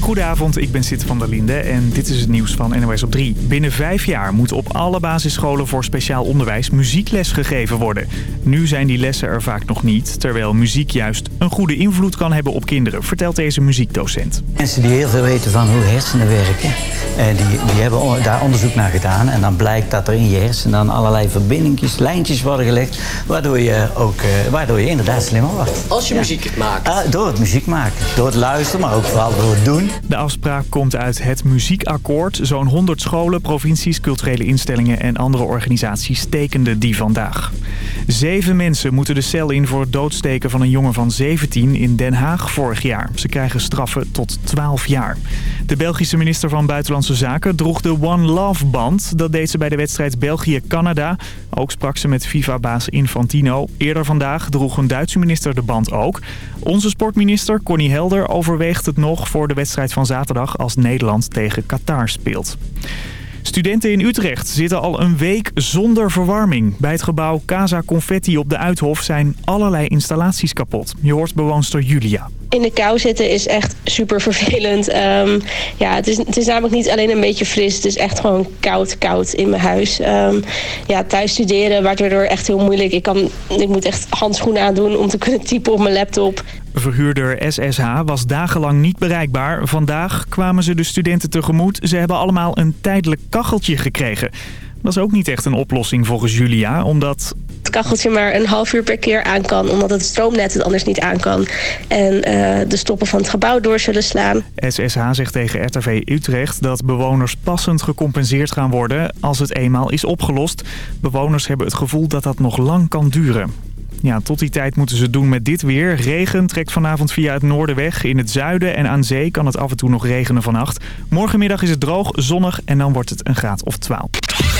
Goedenavond, ik ben Sid van der Linde en dit is het nieuws van NOS op 3. Binnen vijf jaar moet op alle basisscholen voor speciaal onderwijs muziekles gegeven worden. Nu zijn die lessen er vaak nog niet, terwijl muziek juist een goede invloed kan hebben op kinderen, vertelt deze muziekdocent. Mensen die heel veel weten van hoe hersenen werken, eh, die, die hebben daar onderzoek naar gedaan. En dan blijkt dat er in je hersenen dan allerlei verbindingjes, lijntjes worden gelegd, waardoor je, ook, eh, waardoor je inderdaad slimmer wordt. Als je muziek maakt? Ah, door het muziek maken, door het luisteren, maar ook vooral door het doen. De afspraak komt uit het Muziekakkoord. Zo'n 100 scholen, provincies, culturele instellingen en andere organisaties tekenden die vandaag. Zeven mensen moeten de cel in voor het doodsteken van een jongen van 17 in Den Haag vorig jaar. Ze krijgen straffen tot 12 jaar. De Belgische minister van Buitenlandse Zaken droeg de One Love band. Dat deed ze bij de wedstrijd België-Canada. Ook sprak ze met FIFA-baas Infantino. Eerder vandaag droeg een Duitse minister de band ook. Onze sportminister Connie Helder overweegt het nog voor de wedstrijd van zaterdag als Nederland tegen Qatar speelt. Studenten in Utrecht zitten al een week zonder verwarming. Bij het gebouw Casa Confetti op de Uithof zijn allerlei installaties kapot. Je hoort bewoonster Julia. In de kou zitten is echt super vervelend. Ehm, ja, het, is, het is namelijk niet alleen een beetje fris. Het is echt gewoon koud, koud in mijn huis. Um, ja, thuis studeren wordt daardoor echt heel moeilijk. Ik, kan, ik moet echt handschoenen aandoen om te kunnen typen op mijn laptop. Verhuurder SSH was dagenlang niet bereikbaar. Vandaag kwamen ze de studenten tegemoet. Ze hebben allemaal een tijdelijk kacheltje gekregen. Dat is ook niet echt een oplossing volgens Julia, omdat... Het kacheltje maar een half uur per keer aan kan, omdat het stroomnet het anders niet aan kan. En uh, de stoppen van het gebouw door zullen slaan. SSH zegt tegen RTV Utrecht dat bewoners passend gecompenseerd gaan worden als het eenmaal is opgelost. Bewoners hebben het gevoel dat dat nog lang kan duren. Ja, tot die tijd moeten ze het doen met dit weer. Regen trekt vanavond via het noorden weg. In het zuiden en aan zee kan het af en toe nog regenen vannacht. Morgenmiddag is het droog, zonnig en dan wordt het een graad of 12.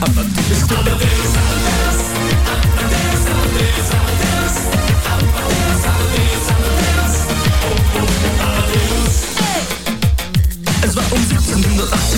Hasta the descubrimiento.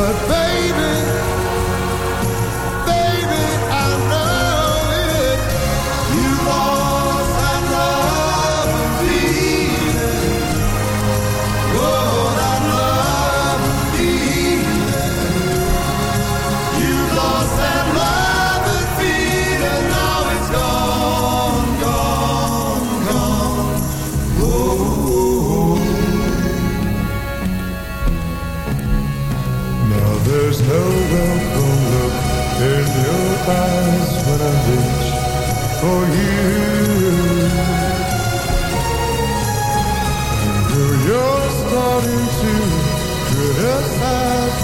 But baby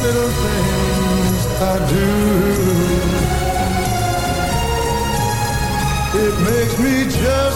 little things I do. It makes me just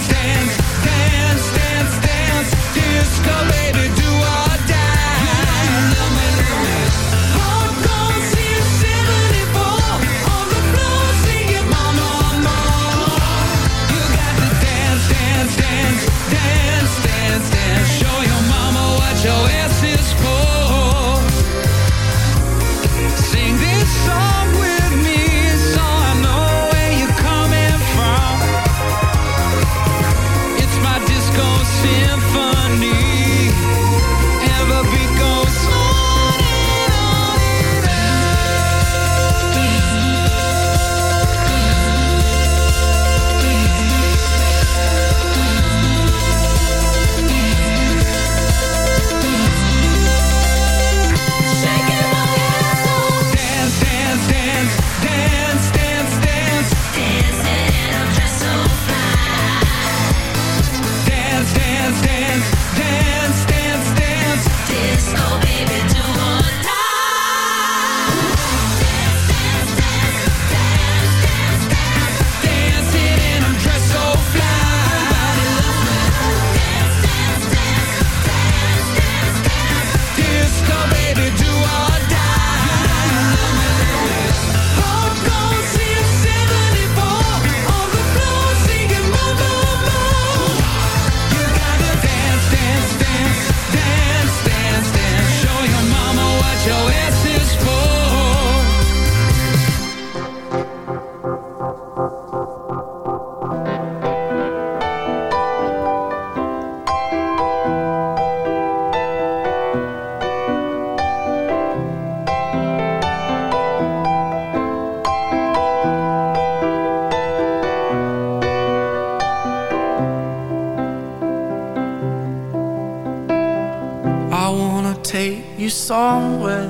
stand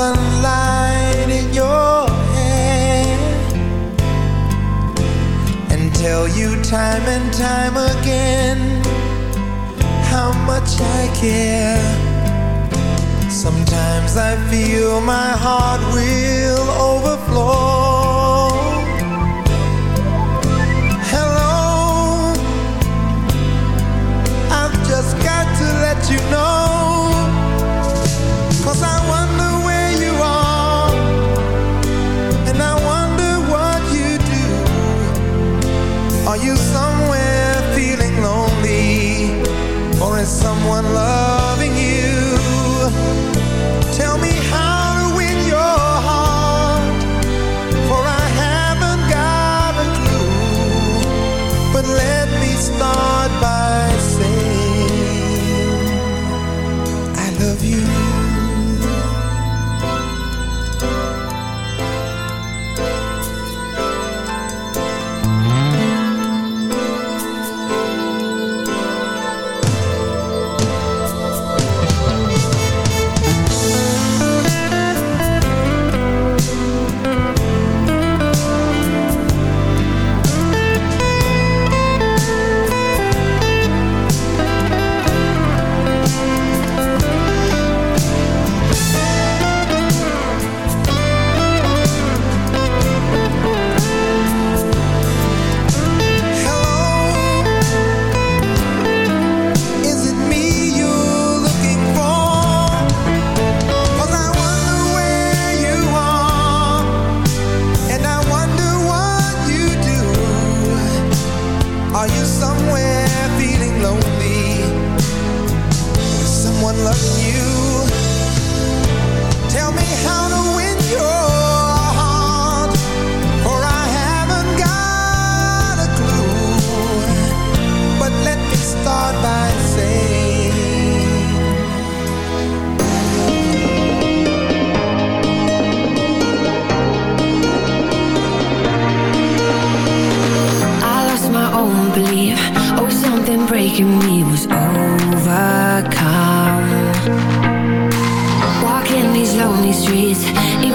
sunlight in your hand, and tell you time and time again how much I care. Sometimes I feel my heart will overflow. Are you somewhere feeling lonely? Or is someone loved? these streets.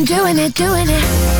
I'm doing it, doing it.